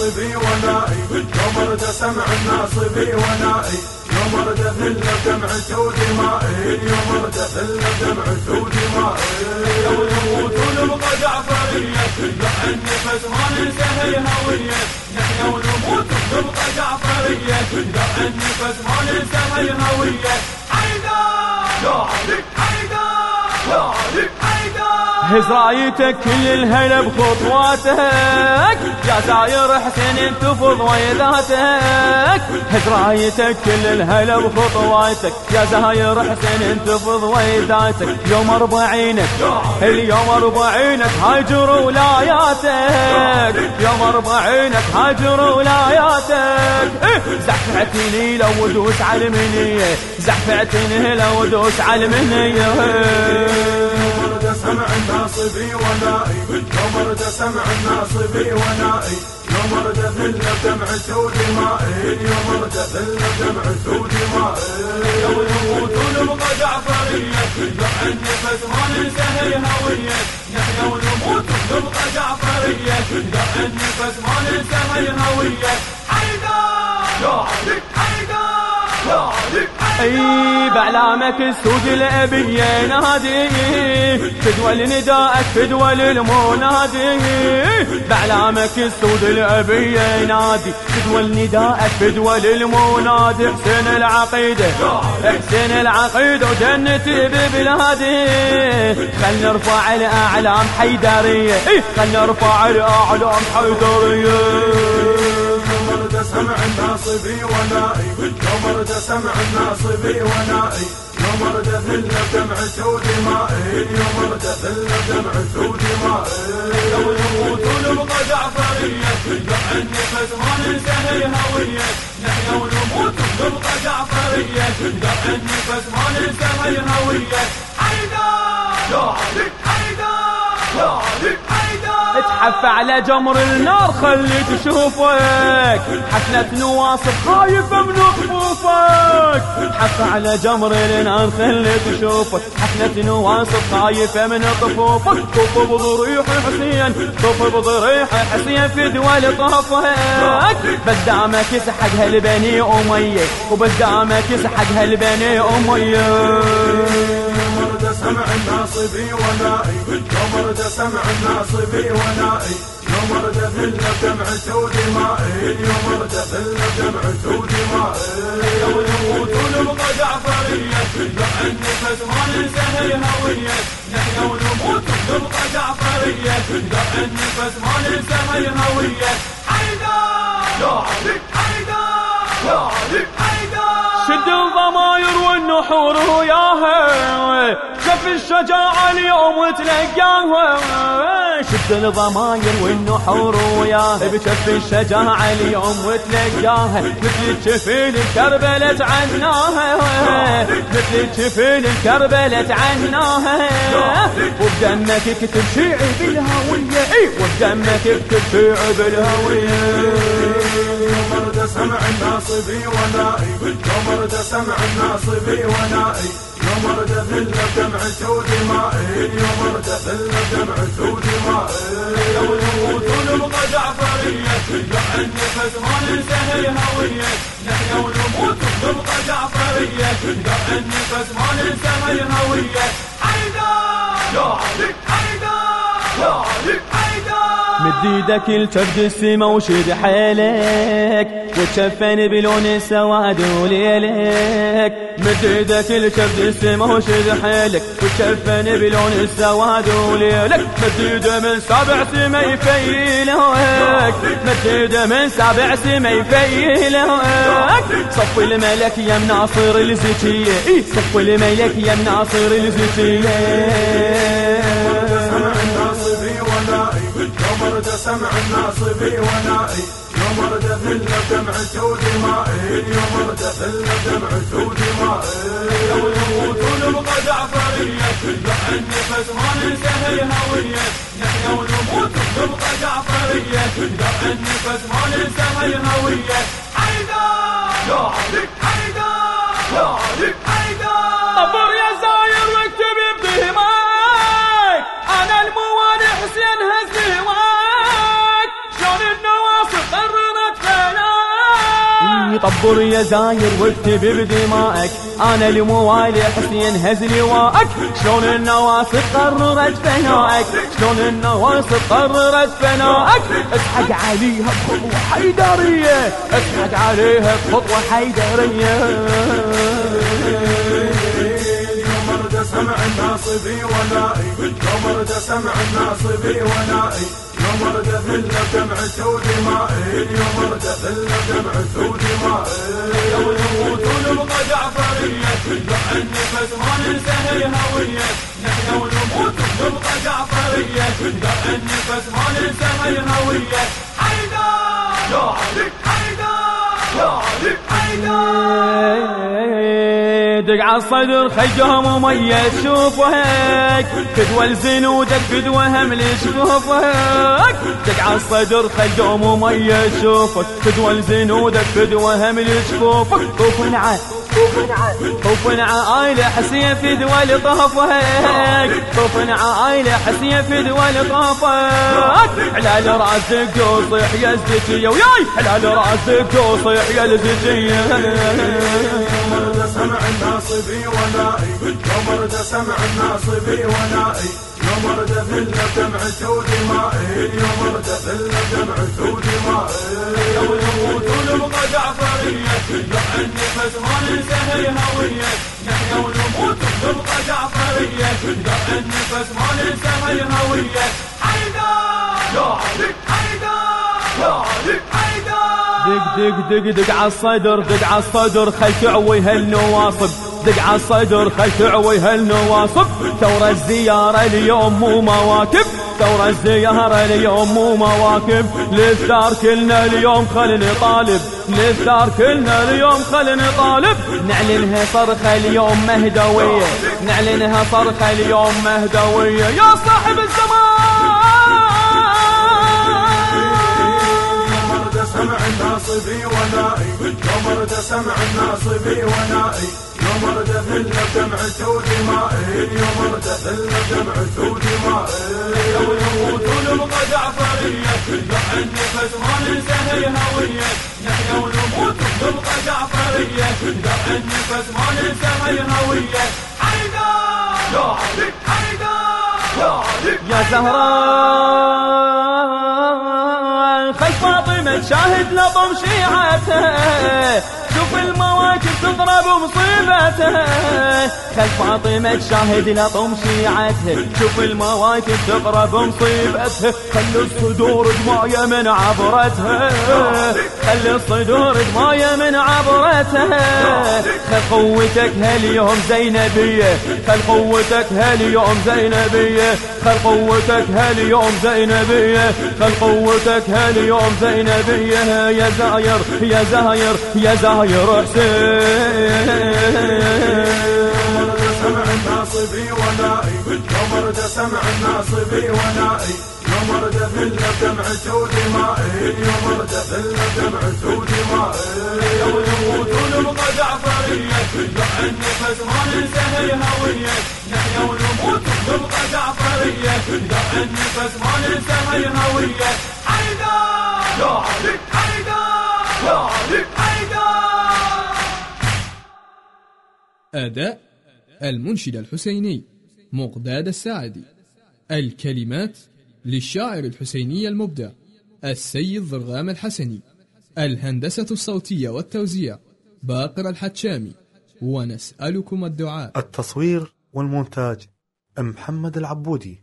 الناصبي ونائي. يوم ارد سمع الناصبي ونائي. يوم ارد ذل دمعة ودمائي يوم ارد ذل دمعة ودمائي لو نموت ونبقى جعفرية. يضع النفس ما ننسى هالهوية نحن ونموت ونبقى جعفرية. يضع النفس ما ننسى هالهوية عيدا يا علي عيدا يا علي هز كل الهلا بخطواتك. يا ساير حسين انتفض ويذاتك هز رايتك كل الهلا بخطواتك يا زاير حسين انتفض ويذاتك يوم أربعينك اليوم أربعينك هاجر ولاياتك. يوم أربعينك هاجر ولاياتك. إيه، زحفتني لو دوس على المنيه زحفتني لو دوس على المنيه سمع الناصبي ونائي. يوم ارد سمع الناصبي ونائي. يوم ارد ذل دمعة ودمائي يوم ارد ذل دمعة ودمائي لو نموت ونبقى جعفرية يضع النفس ما ننسى هالهوية نحن ونموت ونبقى جعفرية يضع النفس ما ننسى علي عيدا يا علي! أي بعلامك السود الأبية نادي. فدوى نداءك فدوى المنادي بعلامك السود الأبية نادي. فدوى نداءك فدوى المنادي حسين العقيدة حسين العقيدة وجنتي ببلادي. خل نرفع الأعلام حيدرية. خل نرفع الأعلام حيدرية. سمع الناصبي ونائي يوم ارد سمع الناصبي ونائي. يوم ارد ذل دمعة ودمائي يوم ارد ذل دمعة ودمائي لو نموت ونبقى جعفرية يضع النفس ما ننسى هالهوية نحن ونموت ونبقى جعفرية يضع النفس ما ننسى هالهوية اتحف على جمر النار خلي تشوفك حفلة نواصب خايفة من خفوفك اتحف على جمر النار خلي تشوفك حفلة نواصب خايفة من طفوفك. طف بضريح حسين طف بضريح حسين في دول طفك بس دامك يسحق هالبني أمية وبس دامك يسحق هالبني أمية. سمع الناصبي ونائي يوم ارد سمع الناصبي ونائي يوم ارد ذل دمعة ودمائي يوم ارد ذل دمعة ودمائي لو نموت ونبقى جعفرية يضع النفس ما ننسى هالهوية نحن ونموت ونبقى جعفرية يضع النفس ما ننسى هالهوية والنحور وياها شف الشجاعة اليوم تلقاها شد الضماير والنحور وياها بشف الشجاعة اليوم وتلقاها مثل الجفين الكربلة عناها مثل الجفين الكربلة عناها وبدمك اكتب شيعي بالهوية. اي وبدمك اكتب شيعي بالهوية. سمع الناصبي ونائي يوم ارد سمع الناصبي ونائي. يوم ارد ذل دمعة ودمائي يوم ارد ذل دمعة ودمائي لو نموت ونبقى جعفرية يضع النفس ما ننسى هالهوية نحن ونموت ونبقى جعفرية يضع النفس ما ننسى هالهوية عيدا! يا علي! عيدا! يا علي! عيدا مد إيدك الكبد السما وشد حيلك وتشفن بلون السواد وليلك. مد إيدك الكبد السما وشد حيلك وتشفن بلون السواد وليلك. مد ايده من سبع سما يفيلك مد ايده من سبع سما يفيلك. صف الملك يا مناصر الزكية إيه، صف الملك يا مناصر الزكية سمع الناصبي ونائي. يوم ارد ذل دمعة ودمائي يوم ارد ذل دمعة ودمائي لو نموت ونبقى جعفرية يضع النفس ما ننسى هالهوية نحن ونموت ونبقى جعفرية يضع النفس ما ننسى هالهوية طبر يا زاير واكتب بدمائك. أنا لموالي حسين هز لواءك شلون النواصب قررت فنائك شلون النواصب قررت فنائك اسحق عليها بخطوة حيدرية. اسحق عليها بخطوة حيدرية. سمع الناصبي ونائي. يوم سمع الناصبي ونائي. يوم رد ذل دمعته ودمائي يوم رد ذل دمعته ودمائي يوم نموت ونبقى جعفرية. دع النفس ما ننسى الهوية نحن ونموت ونبقى جعفرية. دع النفس ما ننسى الهوية حيدر! يا علي. حيدر! يا علي. حيدر! دق على الصدر خجهم مميز شوفك فدوى الزنودك فدوى هم لشوفك دق على الصدر خجهم مميز شوفك فدوى الزنودك فدوى هم لشوفك خوف نعا خوف عائلة حسين في دول طافك خوف عائلة حسين في دول طافك حلال راسك وصيح يا الزكية وياي! حلال راسك وصيح يا الزكية سمع الناصبي ونائي. يوم رد سمع الناصبي ونائي. يوم رد ذل دمعته ودمائي يوم رد ذل دمعته ودمائي يوم نموت ونبقى جعفرية. دع النفس ما ننسى الهوية نحن ونموت ونبقى جعفرية. دع النفس ما ننسى الهوية حيدر! يا علي. حيدر! يا علي. دق دق دق دق على الصدر دق على الصدر خل تعوي هالنواصب. دق على الصدر خل تعوي هالنواصب. ثورة الزيارة اليوم مو مواكب. ثورة الزيارة اليوم مو مواكب. للثار كلنا اليوم خلني طالب للثار كلنا اليوم خلني طالب نعلنها صرخة اليوم مهدوية. نعلنها صرخة اليوم مهدوية. يا صاحب الزمان! سمع الناصبي ونائي. يوم رد سمع الناصبي ونائي. يوم رد ذل دمعته ودمائي يوم رد ذل دمعته ودمائي يوم يموت ونبقى جعفرية دع النفس ما ننسى الهوية نحن ونموت ونبقى جعفرية دع النفس ما ننسى الهوية حيدر! يا علي حيدر يا علي يا زهراء! فاطمة تشاهد لطم شيعته. شوف المواكب تضرب مصيبته. خل فاطمة تشاهد لطم شيعته. شوف المواكب تضرب مصيبته. خل الصدور دماية من عبرتها خل الصدور دماية من عبرتها خل قوتك هاليوم زينبية. خل قوتك هاليوم زينبية. خل قوتك هاليوم زينبية. خل قوتك هاليوم زينبية. يا زاير يا زاير يا زاير. حسين سمع الناصبي ونائي يوم رد سمع الناصبي ونائي يوم رد ذل دمعته ودمائي يوم رد ذل دمعته ودمائي يوم نموت ونبقى جعفرية دع النفس ما ننسى الهوية نحن ونموت ونبقى جعفرية دع النفس ما ننسى الهوية حيدر يا علي حيدر يا علي حيدر أداء المنشد الحسيني مقداد الساعدي. الكلمات للشاعر الحسيني المبدع السيد ضرغام الحسني. الهندسة الصوتية والتوزيع باقر الحتشامي. ونسألكم الدعاء. التصوير والمونتاج محمد العبودي.